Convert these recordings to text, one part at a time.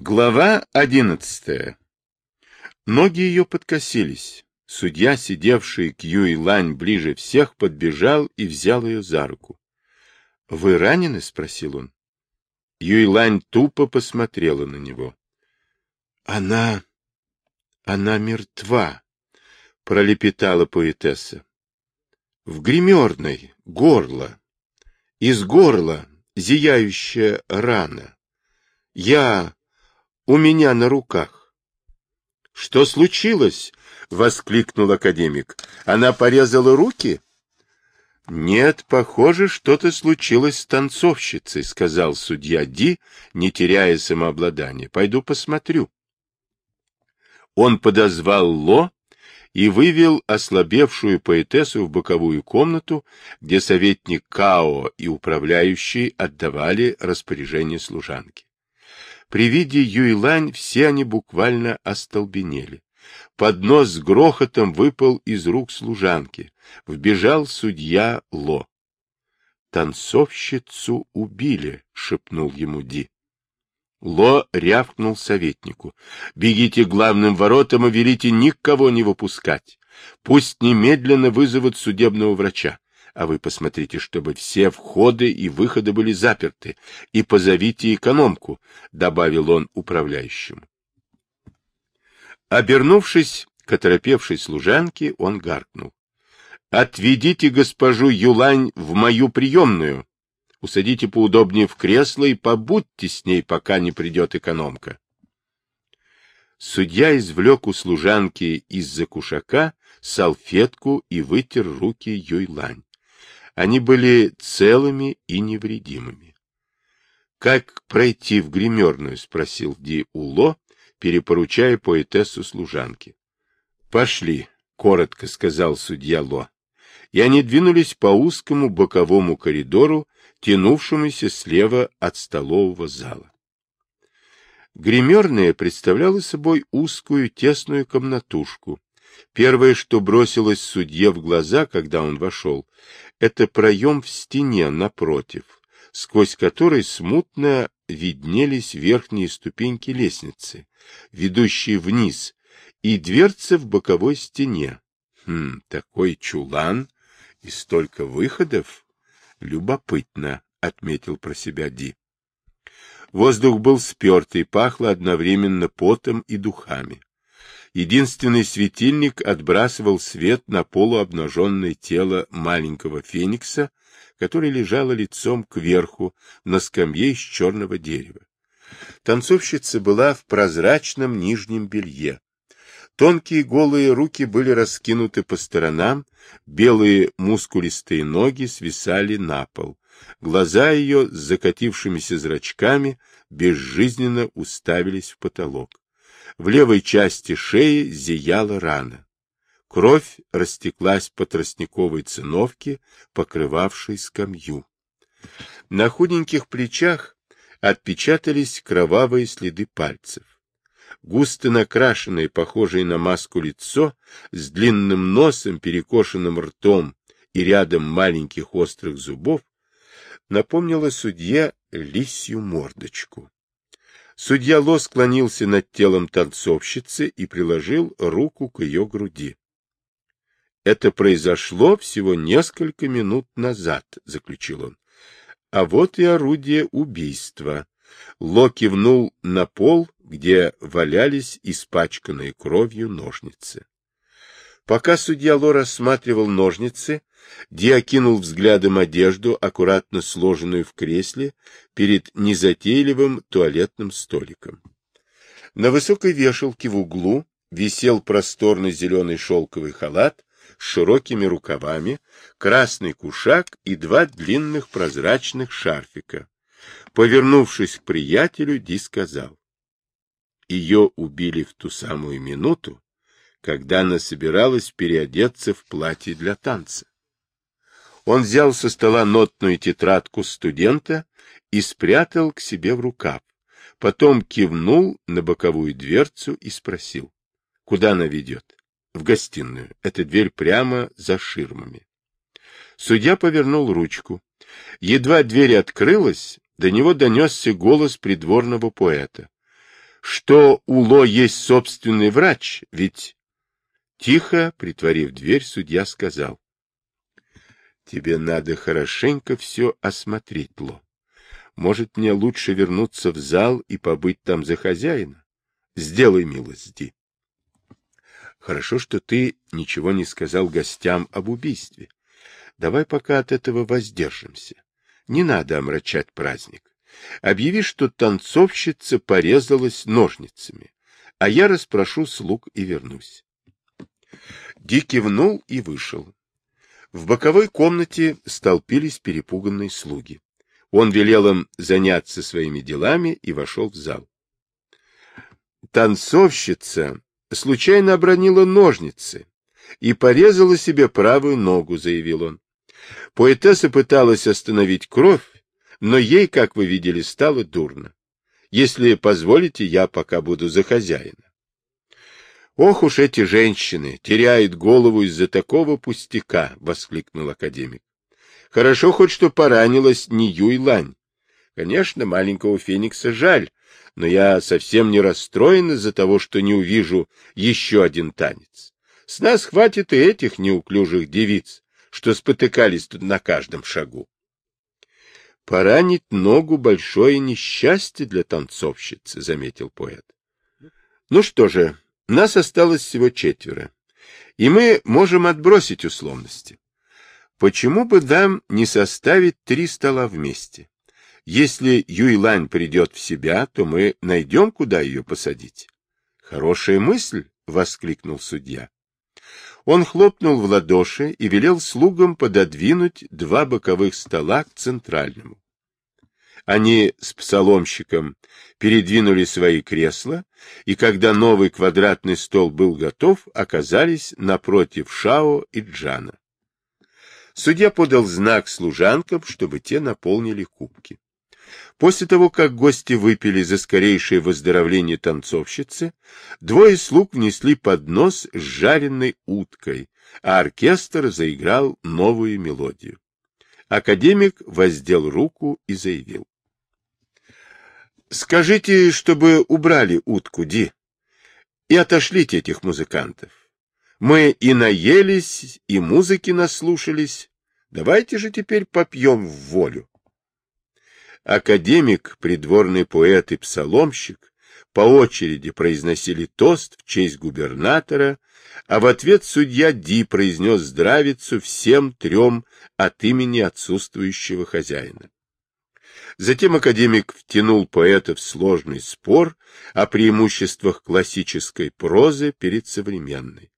Глава одиннадцатая. Ноги ее подкосились. Судья, сидевший к Юй Лань ближе всех, подбежал и взял ее за руку. — Вы ранены? — спросил он. Юй Лань тупо посмотрела на него. — Она... она мертва, — пролепетала поэтесса. — В гримерной, горло. Из горла зияющая рана. Я у меня на руках. — Что случилось? — воскликнул академик. — Она порезала руки? — Нет, похоже, что-то случилось с танцовщицей, — сказал судья Ди, не теряя самообладания. — Пойду посмотрю. Он подозвал Ло и вывел ослабевшую поэтессу в боковую комнату, где советник Као и управляющий отдавали распоряжение служанке. При виде Юйлань все они буквально остолбенели. Поднос с грохотом выпал из рук служанки. Вбежал судья Ло. «Танцовщицу убили», — шепнул ему Ди. Ло рявкнул советнику. «Бегите к главным воротам и велите никого не выпускать. Пусть немедленно вызовут судебного врача а вы посмотрите, чтобы все входы и выходы были заперты, и позовите экономку, — добавил он управляющему. Обернувшись к оторопевшей служанке, он гаркнул. — Отведите госпожу Юлань в мою приемную. Усадите поудобнее в кресло и побудьте с ней, пока не придет экономка. Судья извлек у служанки из-за кушака салфетку и вытер руки Юйлань. Они были целыми и невредимыми. — Как пройти в гримерную? — спросил Ди Уло, перепоручая поэтессу служанке. — Пошли, — коротко сказал судья Ло. И они двинулись по узкому боковому коридору, тянувшемуся слева от столового зала. Гримерная представляла собой узкую тесную комнатушку, Первое, что бросилось судье в глаза, когда он вошел, это проем в стене напротив, сквозь который смутно виднелись верхние ступеньки лестницы, ведущие вниз, и дверца в боковой стене. Хм, такой чулан и столько выходов. Любопытно, — отметил про себя Ди. Воздух был спертый, пахло одновременно потом и духами. Единственный светильник отбрасывал свет на полуобнаженное тело маленького феникса, который лежало лицом кверху на скамье из черного дерева. Танцовщица была в прозрачном нижнем белье. Тонкие голые руки были раскинуты по сторонам, белые мускулистые ноги свисали на пол. Глаза ее с закатившимися зрачками безжизненно уставились в потолок. В левой части шеи зияла рана. Кровь растеклась по тростниковой циновке, покрывавшей скамью. На худеньких плечах отпечатались кровавые следы пальцев. Густо накрашенное, похожее на маску лицо, с длинным носом, перекошенным ртом и рядом маленьких острых зубов, напомнило судье лисью мордочку. Судья Ло склонился над телом танцовщицы и приложил руку к ее груди. Это произошло всего несколько минут назад, заключил он. А вот и орудие убийства. Ло кивнул на пол, где валялись испачканные кровью ножницы. Пока судья Ло рассматривал ножницы, Ди окинул взглядом одежду, аккуратно сложенную в кресле, перед незатейливым туалетным столиком. На высокой вешалке в углу висел просторный зеленый шелковый халат с широкими рукавами, красный кушак и два длинных прозрачных шарфика. Повернувшись к приятелю, Ди сказал. Ее убили в ту самую минуту, когда она собиралась переодеться в платье для танца. Он взял со стола нотную тетрадку студента и спрятал к себе в рукав. Потом кивнул на боковую дверцу и спросил, куда она ведет. В гостиную. Эта дверь прямо за ширмами. Судья повернул ручку. Едва дверь открылась, до него донесся голос придворного поэта. что у Ло есть собственный врач, ведь... Тихо, притворив дверь, судья сказал. Тебе надо хорошенько все осмотреть, Ло. Может, мне лучше вернуться в зал и побыть там за хозяина? Сделай милость, Ди. Хорошо, что ты ничего не сказал гостям об убийстве. Давай пока от этого воздержимся. Не надо омрачать праздник. Объяви, что танцовщица порезалась ножницами, а я расспрошу слуг и вернусь. Ди кивнул и вышел. В боковой комнате столпились перепуганные слуги. Он велел им заняться своими делами и вошел в зал. Танцовщица случайно обронила ножницы и порезала себе правую ногу, заявил он. Поэтесса пыталась остановить кровь, но ей, как вы видели, стало дурно. Если позволите, я пока буду за хозяина. Ох уж эти женщины, теряют голову из-за такого пустяка, воскликнул академик. Хорошо хоть что поранилась не Юйлань. Конечно, маленького Феникса жаль, но я совсем не расстроен из-за того, что не увижу еще один танец. С нас хватит и этих неуклюжих девиц, что спотыкались тут на каждом шагу. Поранить ногу — большое несчастье для танцовщицы, — заметил поэт. Ну что же, нас осталось всего четверо, и мы можем отбросить условности. Почему бы нам не составить три стола вместе? Если Юйлань придет в себя, то мы найдем, куда ее посадить. Хорошая мысль, — воскликнул судья. Он хлопнул в ладоши и велел слугам пододвинуть два боковых стола к центральному. Они с псаломщиком передвинули свои кресла, и когда новый квадратный стол был готов, оказались напротив Шао и Джана. Судья подал знак служанкам, чтобы те наполнили кубки. После того, как гости выпили за скорейшее выздоровление танцовщицы, двое слуг внесли поднос с жареной уткой, а оркестр заиграл новую мелодию. Академик воздел руку и заявил. — Скажите, чтобы убрали утку, Ди, и отошлите этих музыкантов. Мы и наелись, и музыки наслушались. Давайте же теперь попьем в волю. Академик, придворный поэт и псаломщик по очереди произносили тост в честь губернатора, а в ответ судья Ди произнес здравицу всем трем от имени отсутствующего хозяина. Затем академик втянул поэта в сложный спор о преимуществах классической прозы перед современной.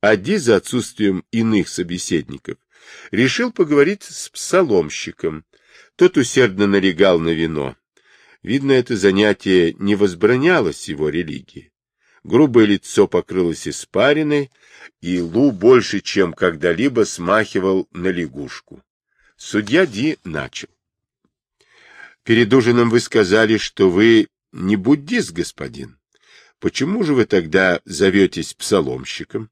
А Ди за отсутствием иных собеседников решил поговорить с псаломщиком, тот усердно налегал на вино. Видно, это занятие не возбранялось его религии. Грубое лицо покрылось испариной, и Лу больше, чем когда-либо смахивал на лягушку. Судья Ди начал. Перед ужином вы сказали, что вы не буддист, господин. Почему же вы тогда зоветесь псаломщиком?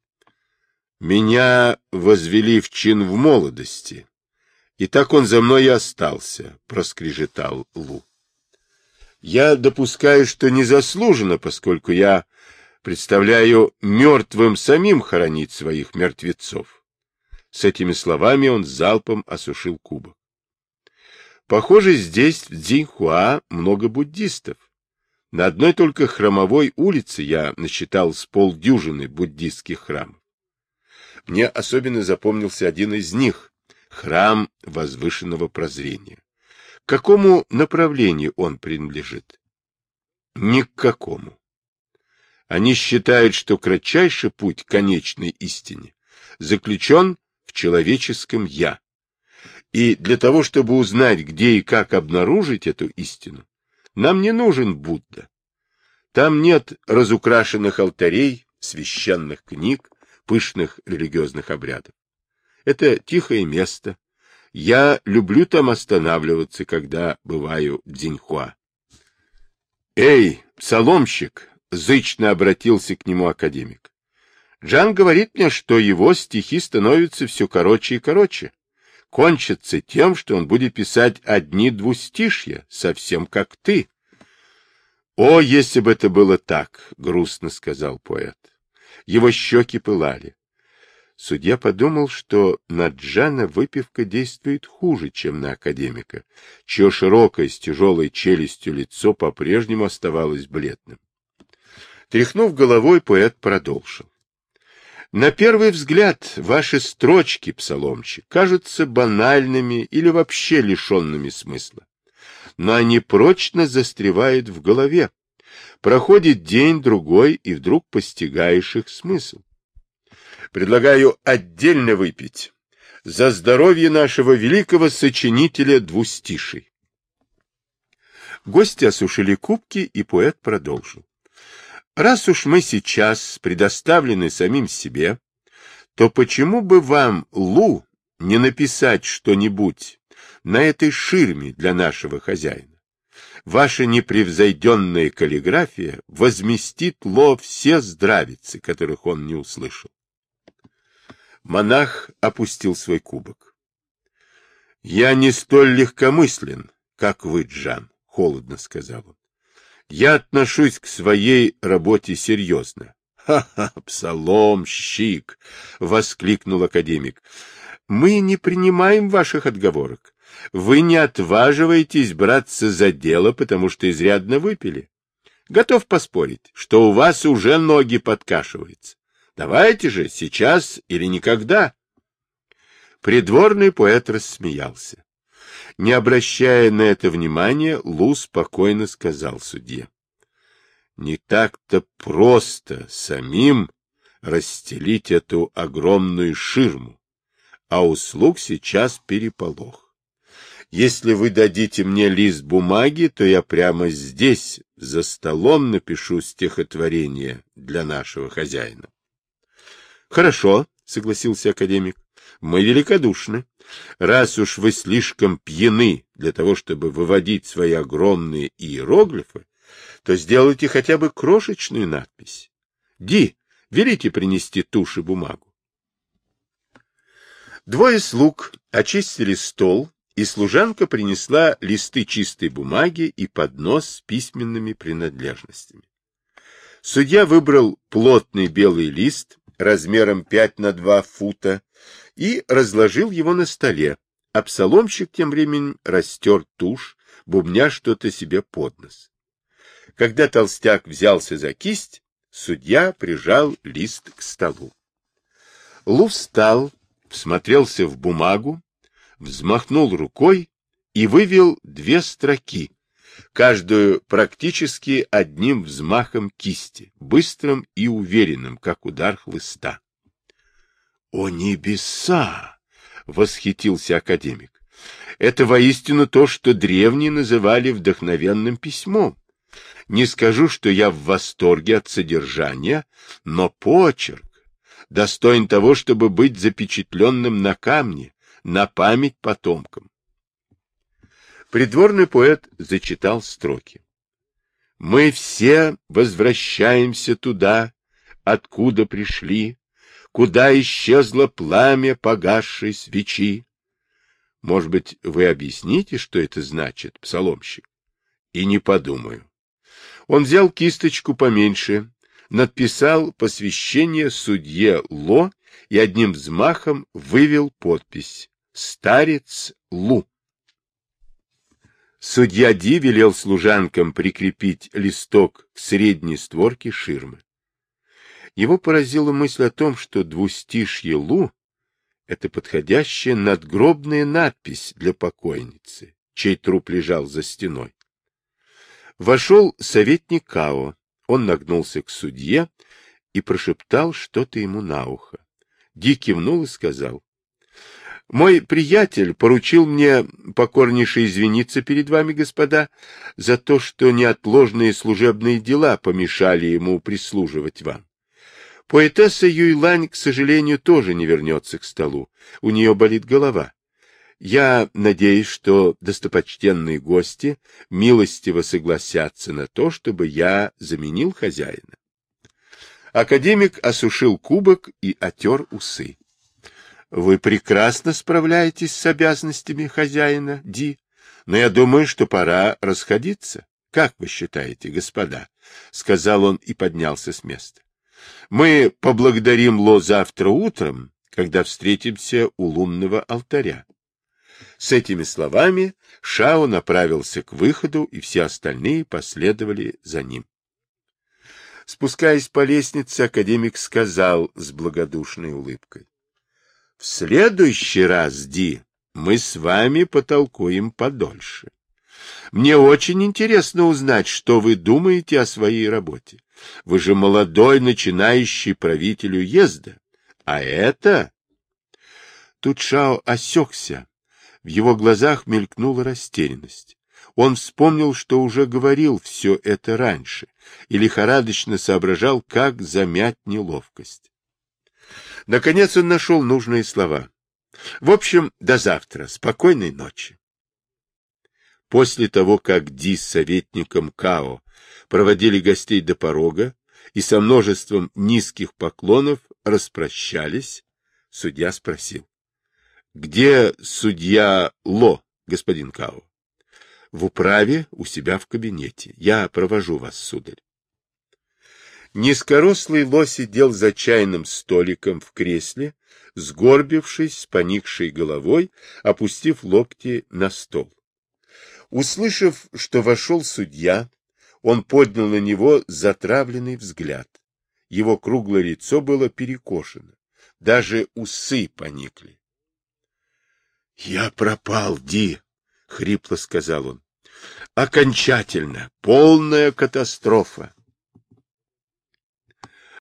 Меня возвели в чин в молодости, и так он за мной и остался, — проскрежетал Лу. Я допускаю, что незаслуженно, поскольку я представляю мертвым самим хоронить своих мертвецов. С этими словами он залпом осушил кубок. Похоже, здесь, в Дзиньхуа, много буддистов. На одной только храмовой улице я насчитал с полдюжины буддистских храмов. Мне особенно запомнился один из них, храм возвышенного прозрения. К какому направлению он принадлежит? Ни к какому. Они считают, что кратчайший путь конечной истине заключен в человеческом «я». И для того, чтобы узнать, где и как обнаружить эту истину, нам не нужен Будда. Там нет разукрашенных алтарей, священных книг, пышных религиозных обрядов. Это тихое место. Я люблю там останавливаться, когда бываю в Дзиньхуа. Эй, псаломщик! Зычно обратился к нему академик. Джан говорит мне, что его стихи становятся все короче и короче. Кончатся тем, что он будет писать одни двустишья, совсем как ты. О, если бы это было так, грустно сказал поэт. Его щеки пылали. Судья подумал, что на Джана выпивка действует хуже, чем на академика, чье широкое с тяжелой челюстью лицо по-прежнему оставалось бледным. Тряхнув головой, поэт продолжил. На первый взгляд ваши строчки, псаломчик, кажутся банальными или вообще лишенными смысла. Но они прочно застревают в голове. Проходит день-другой, и вдруг постигаешь их смысл. Предлагаю отдельно выпить за здоровье нашего великого сочинителя двустишей. Гости осушили кубки, и поэт продолжил. Раз уж мы сейчас предоставлены самим себе, то почему бы вам, Лу, не написать что-нибудь на этой ширме для нашего хозяина? Ваша непревзойденная каллиграфия возместит Ло все здравицы, которых он не услышал. Монах опустил свой кубок. — Я не столь легкомыслен, как вы, Джан, — холодно сказал он. — Я отношусь к своей работе серьезно. «Ха — псаломщик! — воскликнул академик. — Мы не принимаем ваших отговорок. Вы не отваживаетесь браться за дело, потому что изрядно выпили. Готов поспорить, что у вас уже ноги подкашиваются. Давайте же, сейчас или никогда. Придворный поэт рассмеялся. Не обращая на это внимания, Лу спокойно сказал судье. Не так-то просто самим расстелить эту огромную ширму, а услуг сейчас переполох. Если вы дадите мне лист бумаги, то я прямо здесь, за столом, напишу стихотворение для нашего хозяина. — Хорошо, — согласился академик. — Мы великодушны. Раз уж вы слишком пьяны для того, чтобы выводить свои огромные иероглифы, то сделайте хотя бы крошечную надпись. Ди, велите принести тушь и бумагу. Двое слуг очистили стол, и служанка принесла листы чистой бумаги и поднос с письменными принадлежностями. Судья выбрал плотный белый лист, размером 5 на 2 фута и разложил его на столе, псаломщик тем временем растер тушь, бубня что-то себе под нос. Когда толстяк взялся за кисть, судья прижал лист к столу. Лу встал, всмотрелся в бумагу, взмахнул рукой и вывел две строки, каждую практически одним взмахом кисти, быстрым и уверенным, как удар хлыста. — О небеса! — восхитился академик. — Это воистину то, что древние называли вдохновенным письмом. Не скажу, что я в восторге от содержания, но почерк достоин того, чтобы быть запечатленным на камне, на память потомкам. Придворный поэт зачитал строки. «Мы все возвращаемся туда, откуда пришли, куда исчезло пламя погасшей свечи. Может быть, вы объясните, что это значит, псаломщик? И не подумаю. Он взял кисточку поменьше, надписал посвящение судье Ло и одним взмахом вывел подпись «Старец Лу». Судья Ди велел служанкам прикрепить листок к средней створке ширмы. Его поразила мысль о том, что двустишье Лу — это подходящая надгробная надпись для покойницы, чей труп лежал за стеной. Вошел советник Као. Он нагнулся к судье и прошептал что-то ему на ухо. Ди кивнул и сказал, мой приятель поручил мне покорнейше извиниться перед вами, господа, за то, что неотложные служебные дела помешали ему прислуживать вам. Поэтесса Юйлань, к сожалению, тоже не вернется к столу. У нее болит голова. Я надеюсь, что достопочтенные гости милостиво согласятся на то, чтобы я заменил хозяина. Академик осушил кубок и отер усы. Вы прекрасно справляетесь с обязанностями хозяина, Ди, но я думаю, что пора расходиться. Как вы считаете, господа? — сказал он и поднялся с места. — Мы поблагодарим Ло завтра утром, когда встретимся у лунного алтаря. С этими словами Шао направился к выходу, и все остальные последовали за ним. Спускаясь по лестнице, академик сказал с благодушной улыбкой. — В следующий раз, Ди, мы с вами потолкуем подольше. Мне очень интересно узнать, что вы думаете о своей работе. Вы же молодой начинающий правитель уезда. А это... Тут Шао осекся. В его глазах мелькнула растерянность. Он вспомнил, что уже говорил все это раньше, и лихорадочно соображал, как замять неловкость. Наконец он нашел нужные слова. В общем, до завтра. Спокойной ночи. После того, как Ди с советником Као проводили гостей до порога и со множеством низких поклонов распрощались, судья спросил. — Где судья Ло, господин Као? — В управе у себя в кабинете. Я провожу вас, сударь. Низкорослый Ло сидел за чайным столиком в кресле, сгорбившись с поникшей головой, опустив локти на стол. Услышав, что вошел судья, он поднял на него затравленный взгляд. Его круглое лицо было перекошено, даже усы поникли. — Я пропал, Ди, — хрипло сказал он. — Окончательно, полная катастрофа.